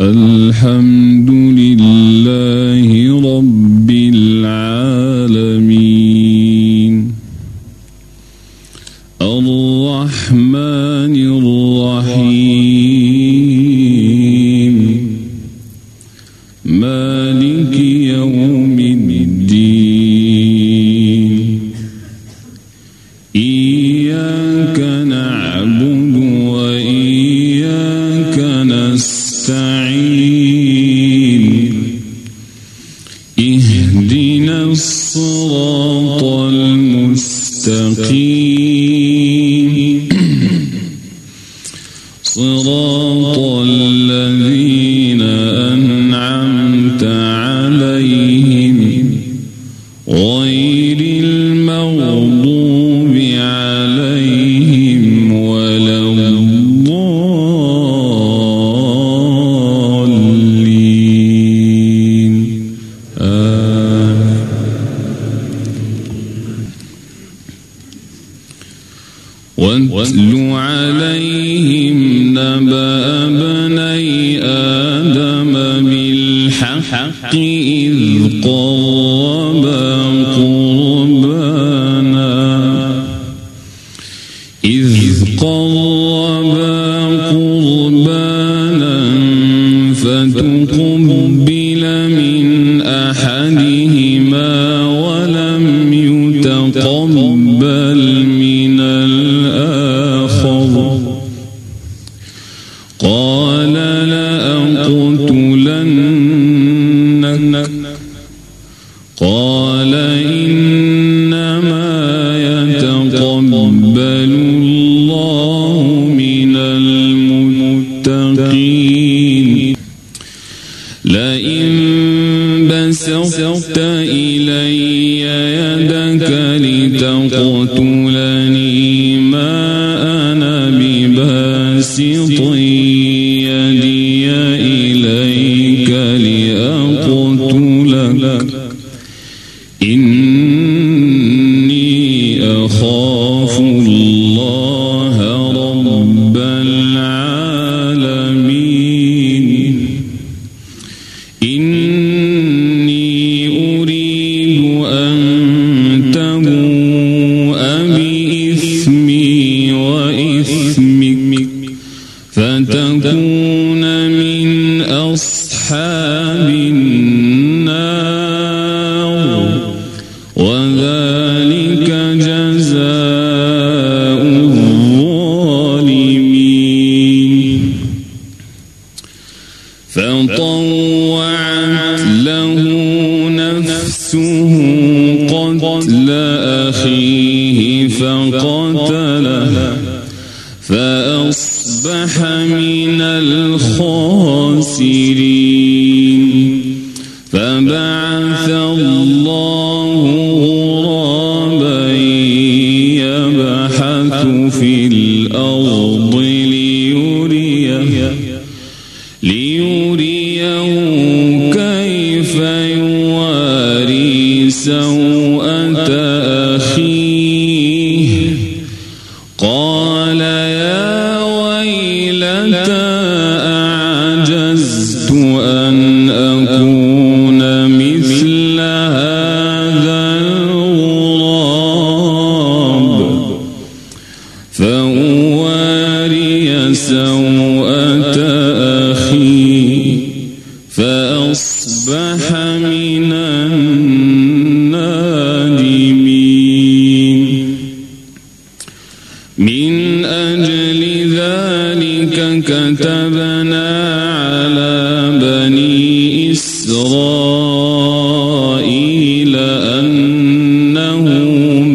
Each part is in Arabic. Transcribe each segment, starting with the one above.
الحمد لله إذ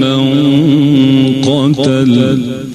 من قتل.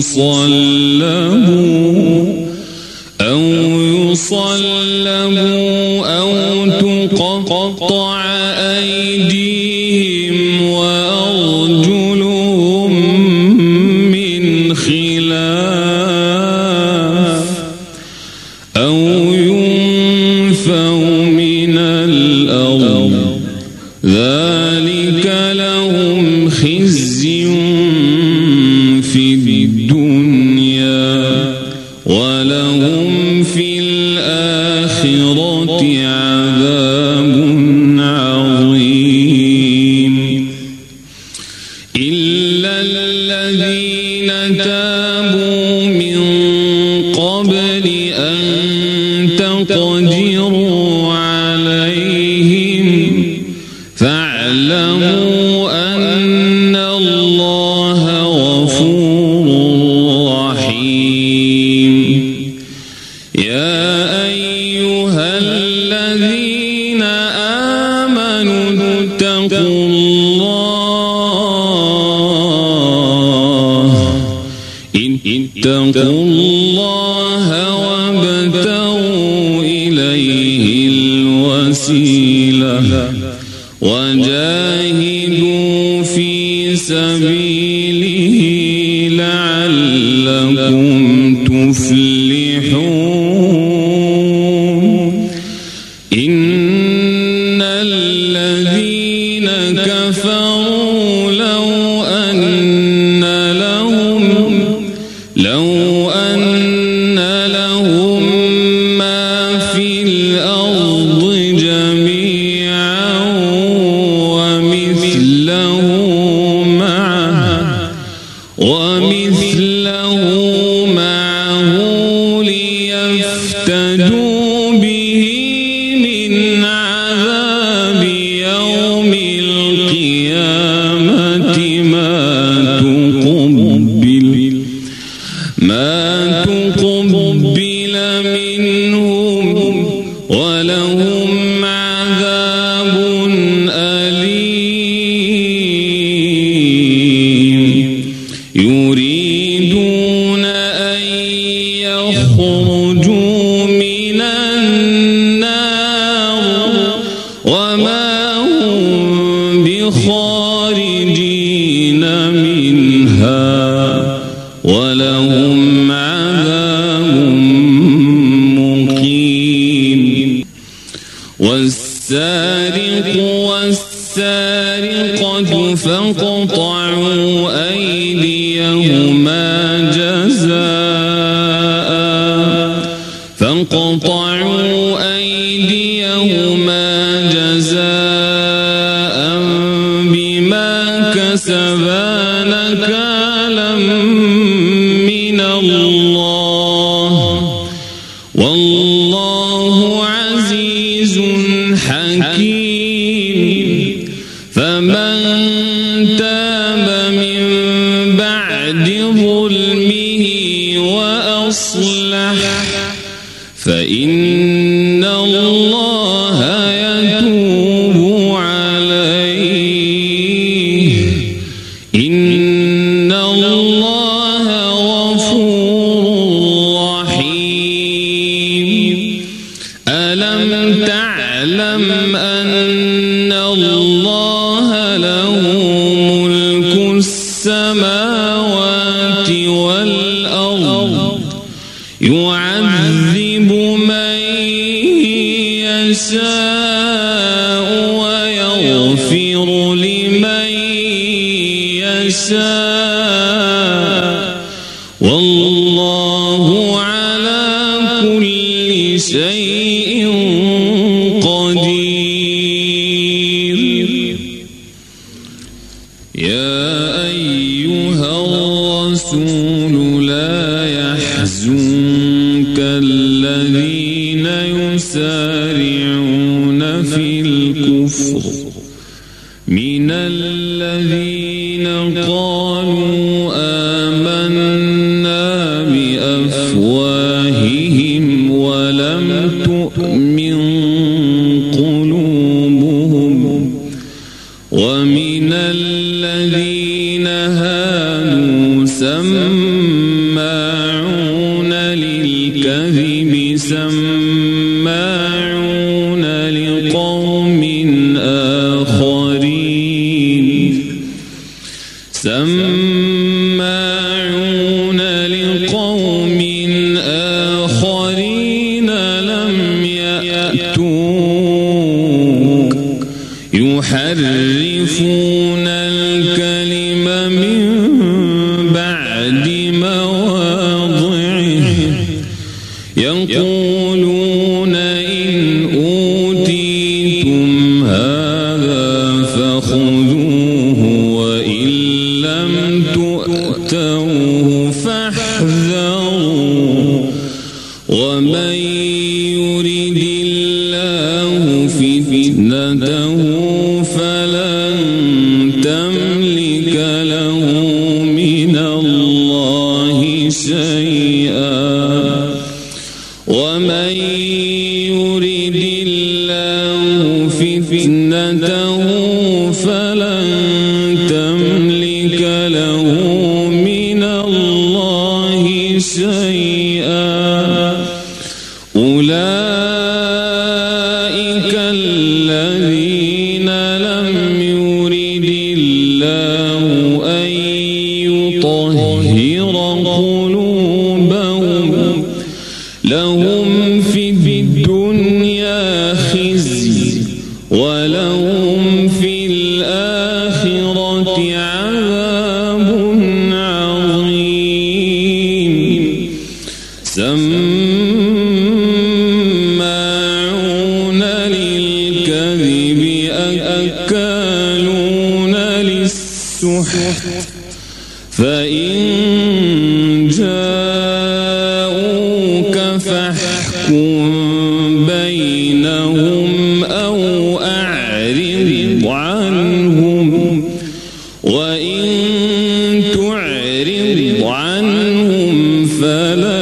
يصلبوا أو يصلبوا وجاهدوا في سبيل والسارق والسارقة فاقطعوا أيديهما شيء ومن عنهم فلن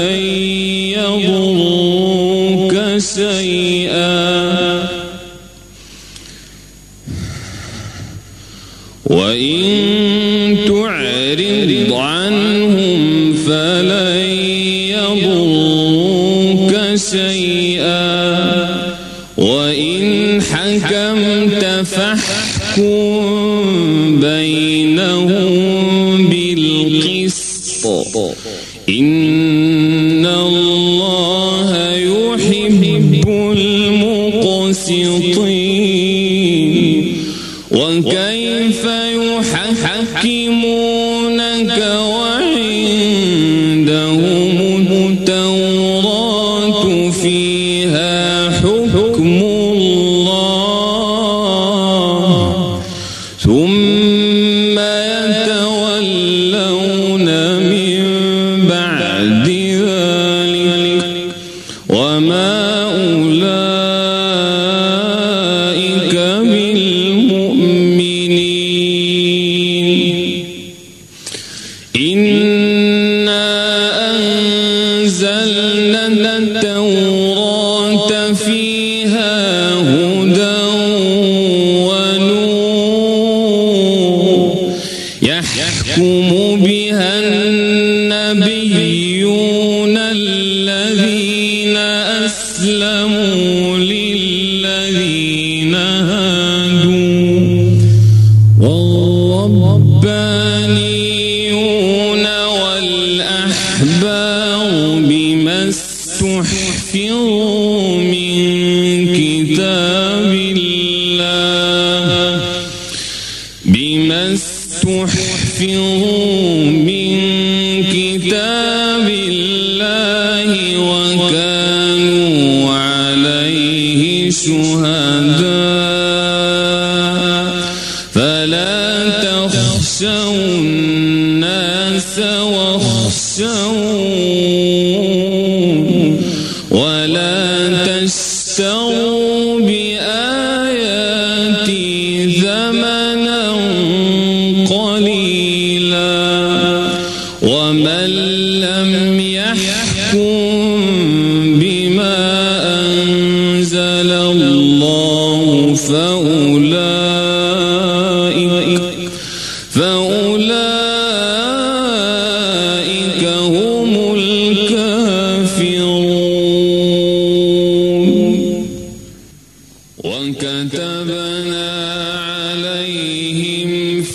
يحكم بها النبيون الذين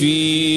في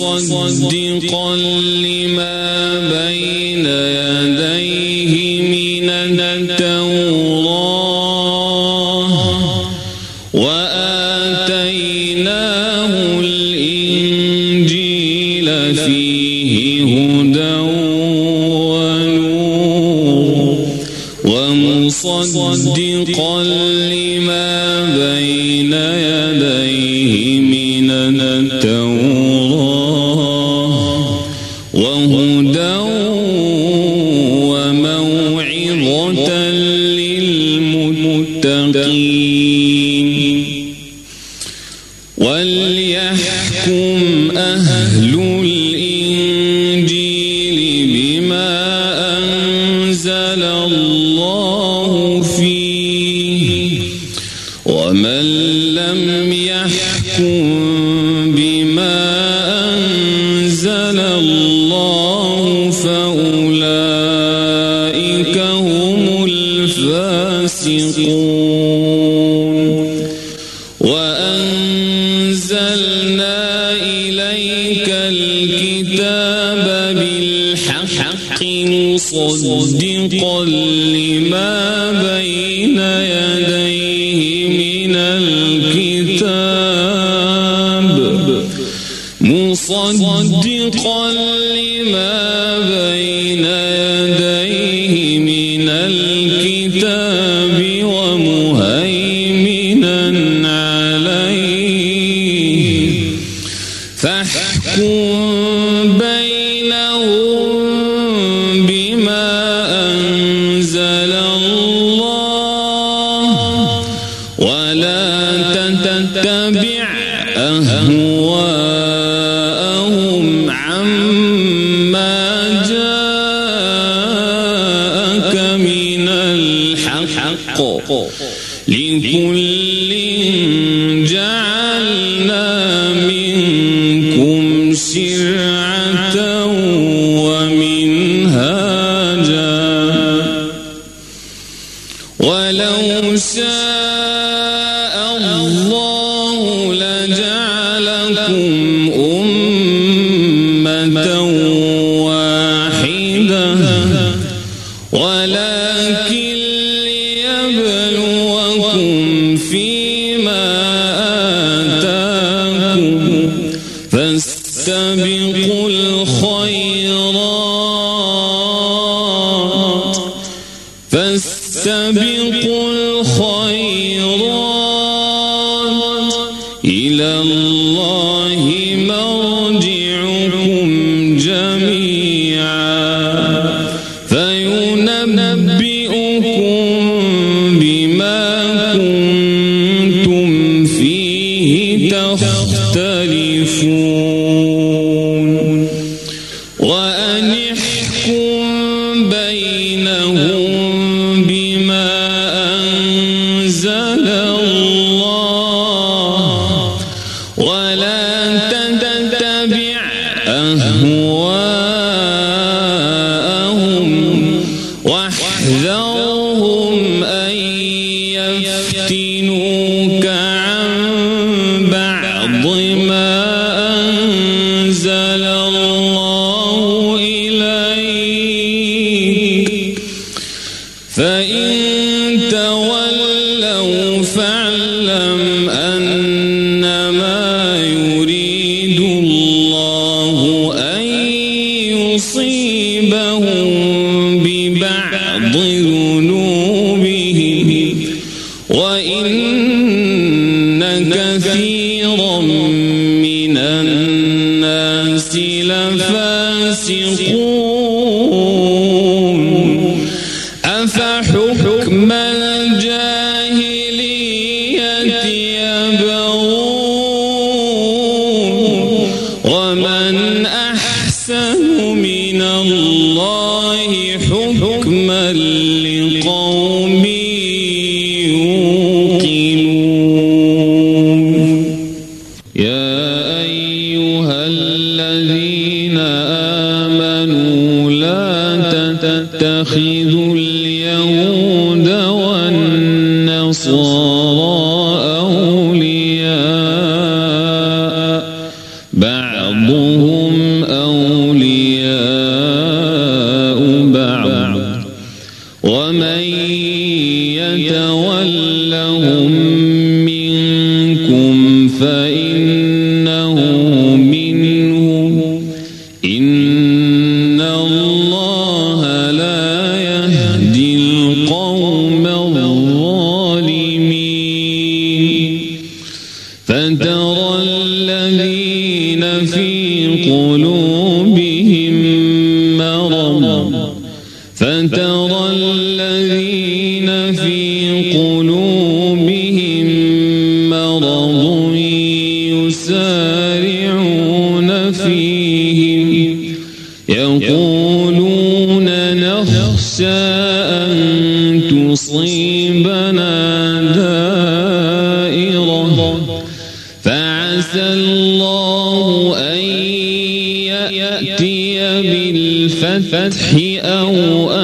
مصدقا لما بين يديه من التوراة وآتيناه الإنجيل فيه هدى ونور ومصدقا عليه لقوم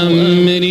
أمر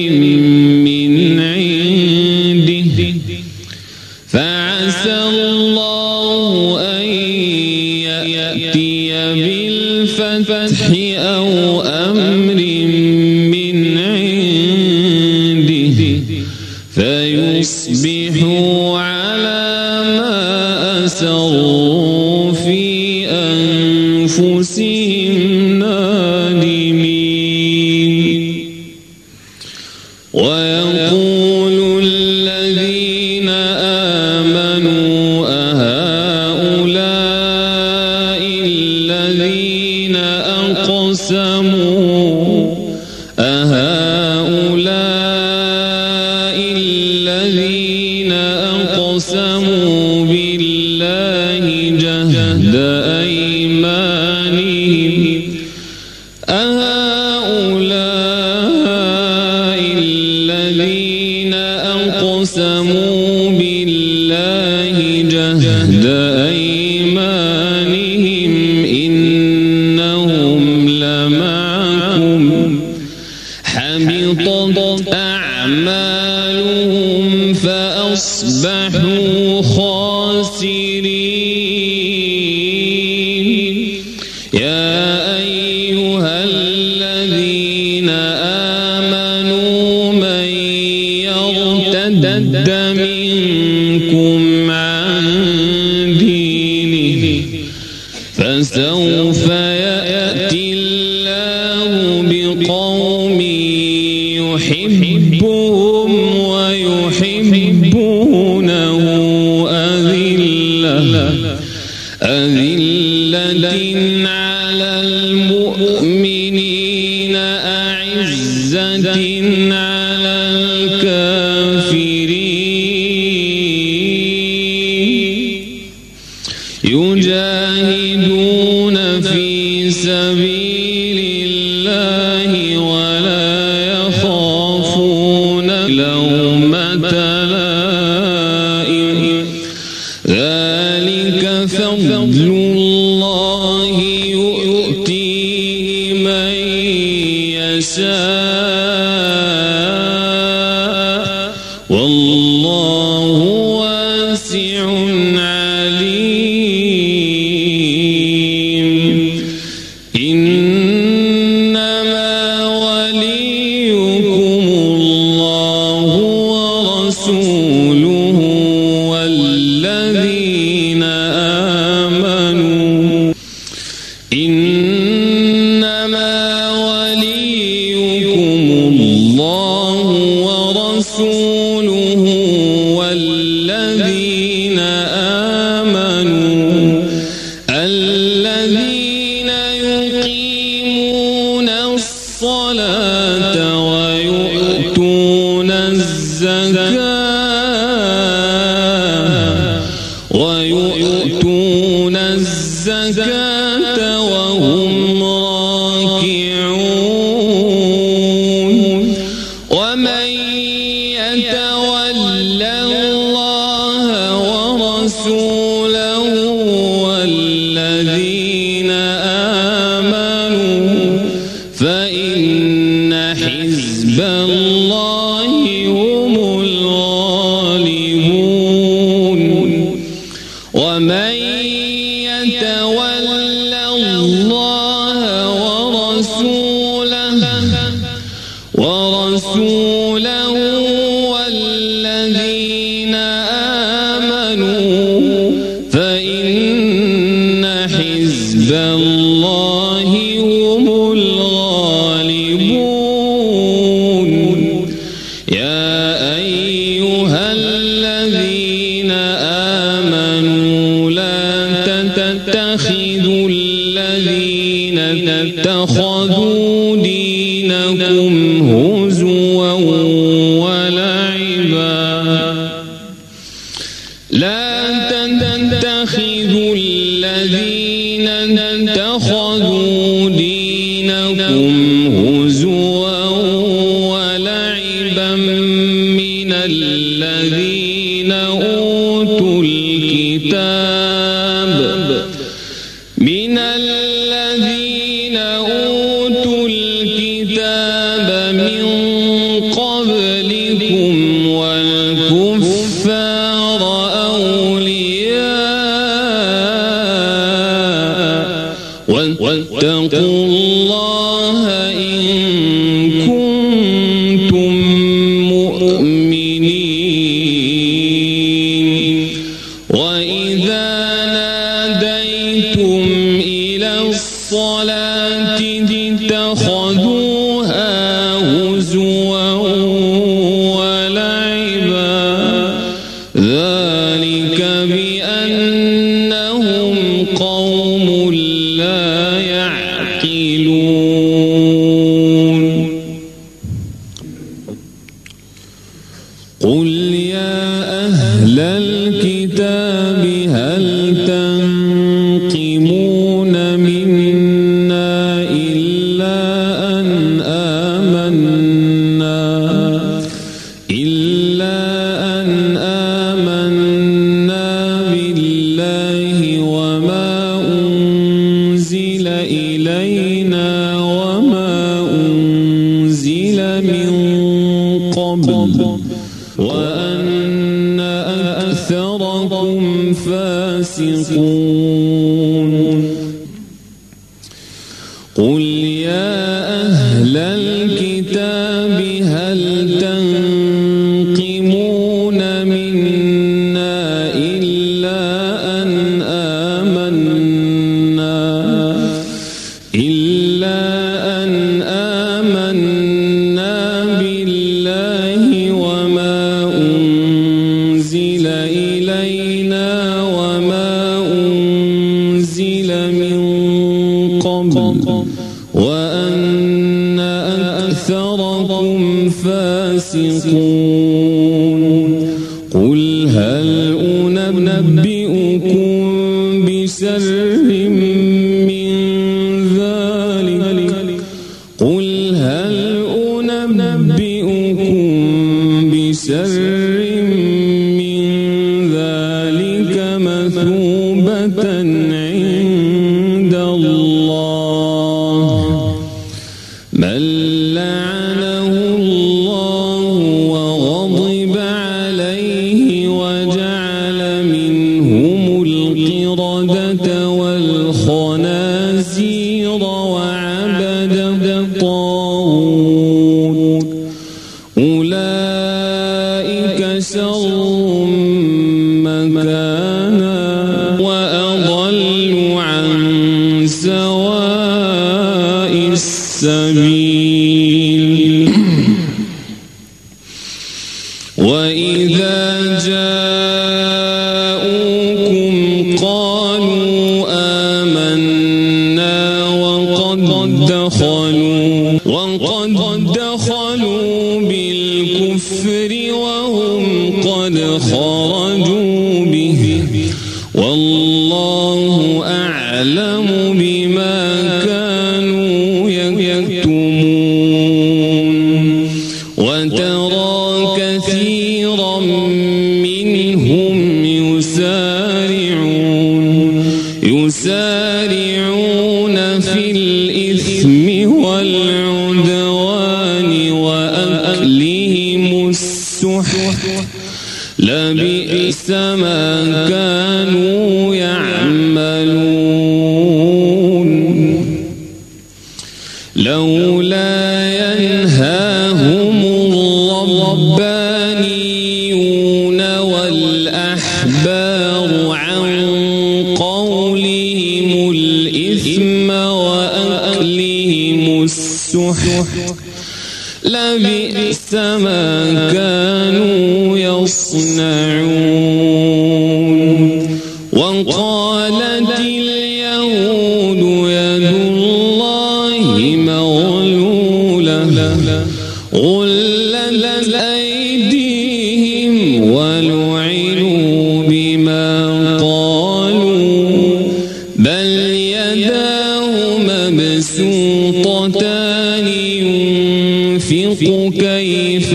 أيها إِنَّ تتخذوا الذين اتخذوا دينكم هزوا هل تنقمون لبئس ما كانوا يعملون. لولا ينهاهم الربانيون والأحبار عن قولهم الإثم وأكلهم السحر يرزق كيف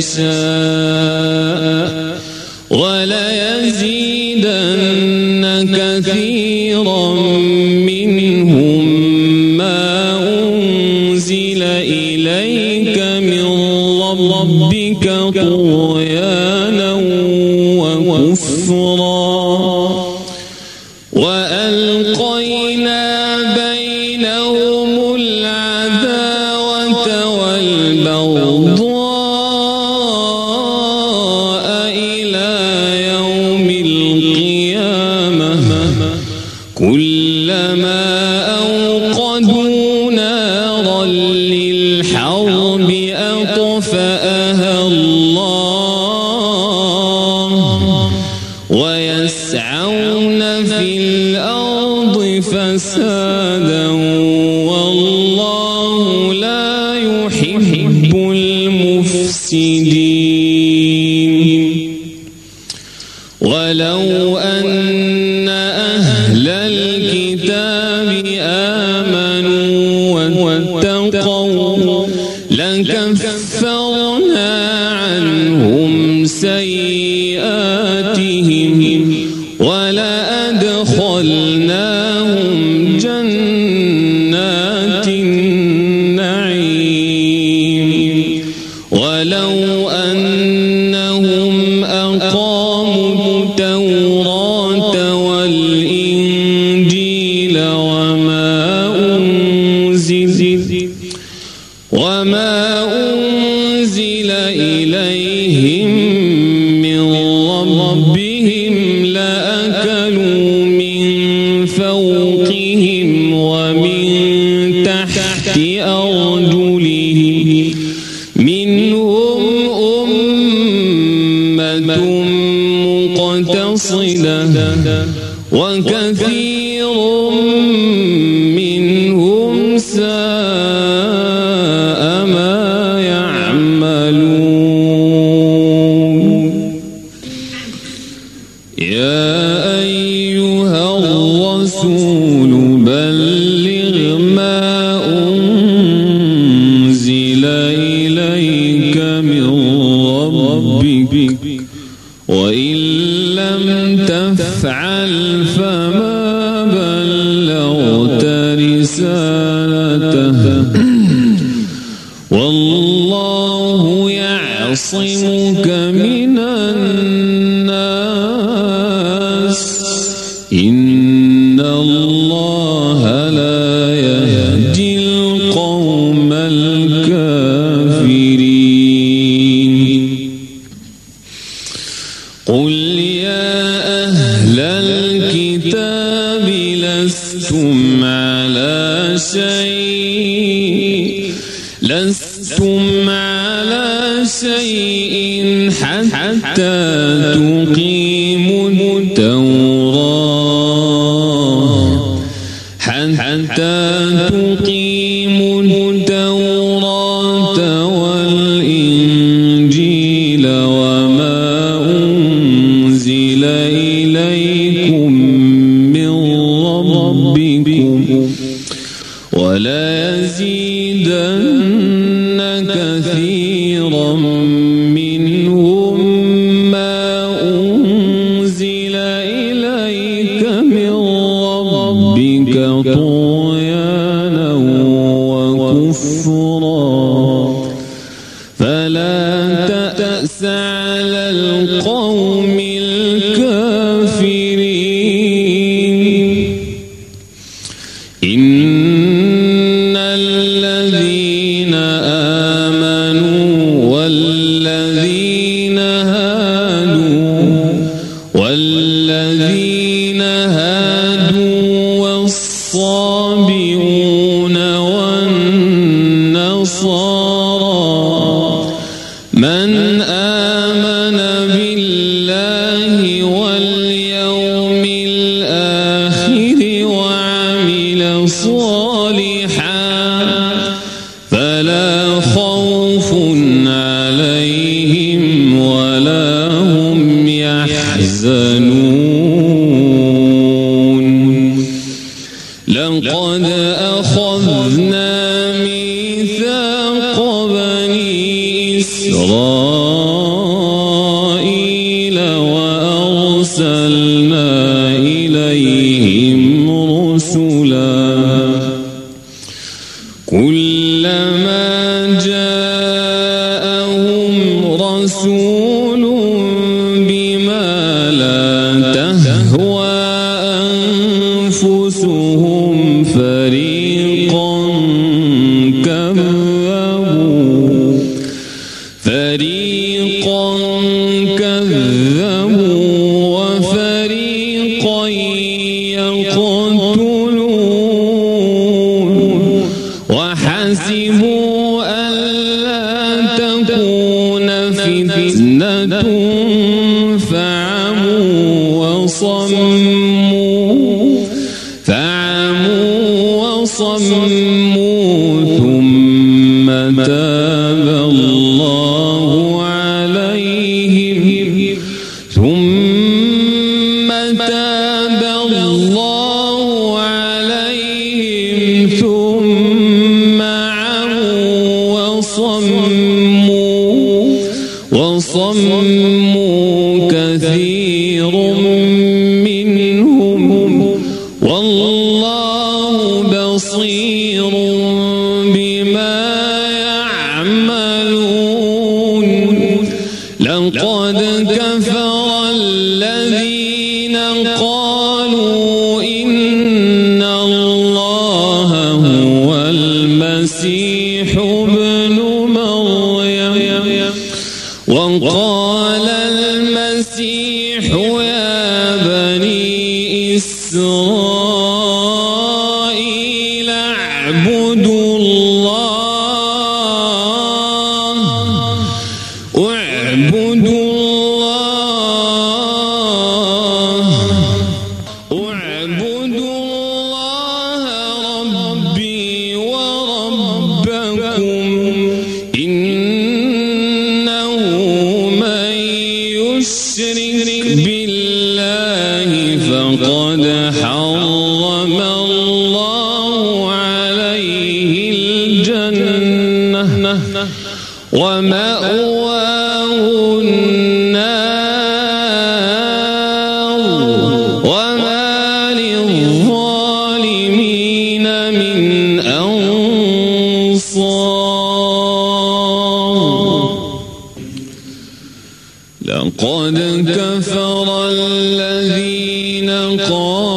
يشاء وليزيدن كثيرا منهم ما أنزل إليك من ربك طغيانا وكفرا. رسله منهم أمة مقتصدة. وكذا حتى لقد أخذنا ميثاق بني إسرائيل وأرسلنا الذين قالوا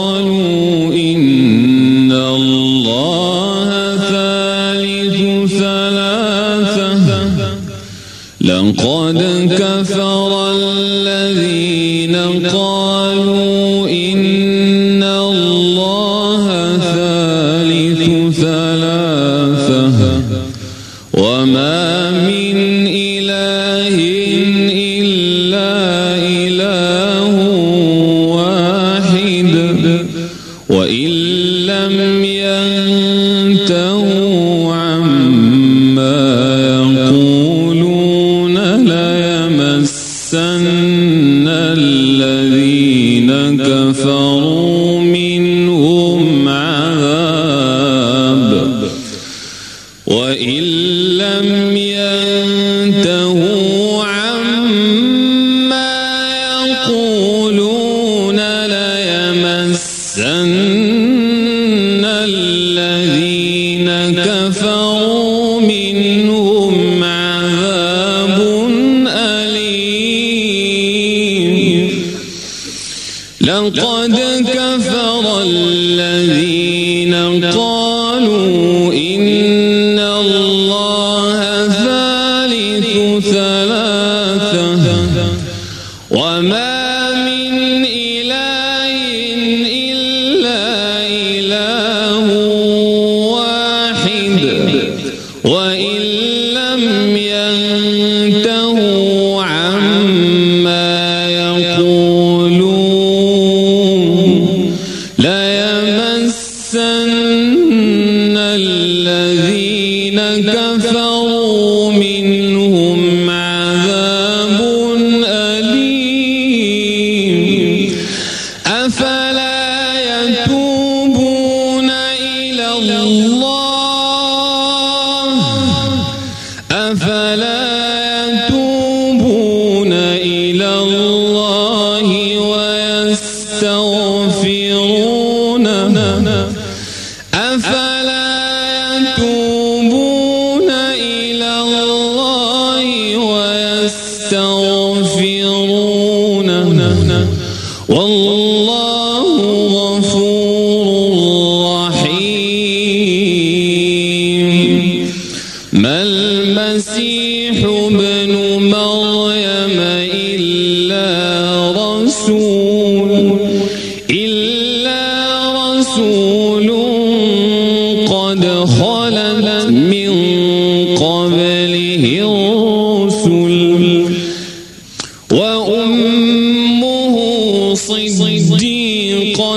وما من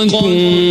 gone.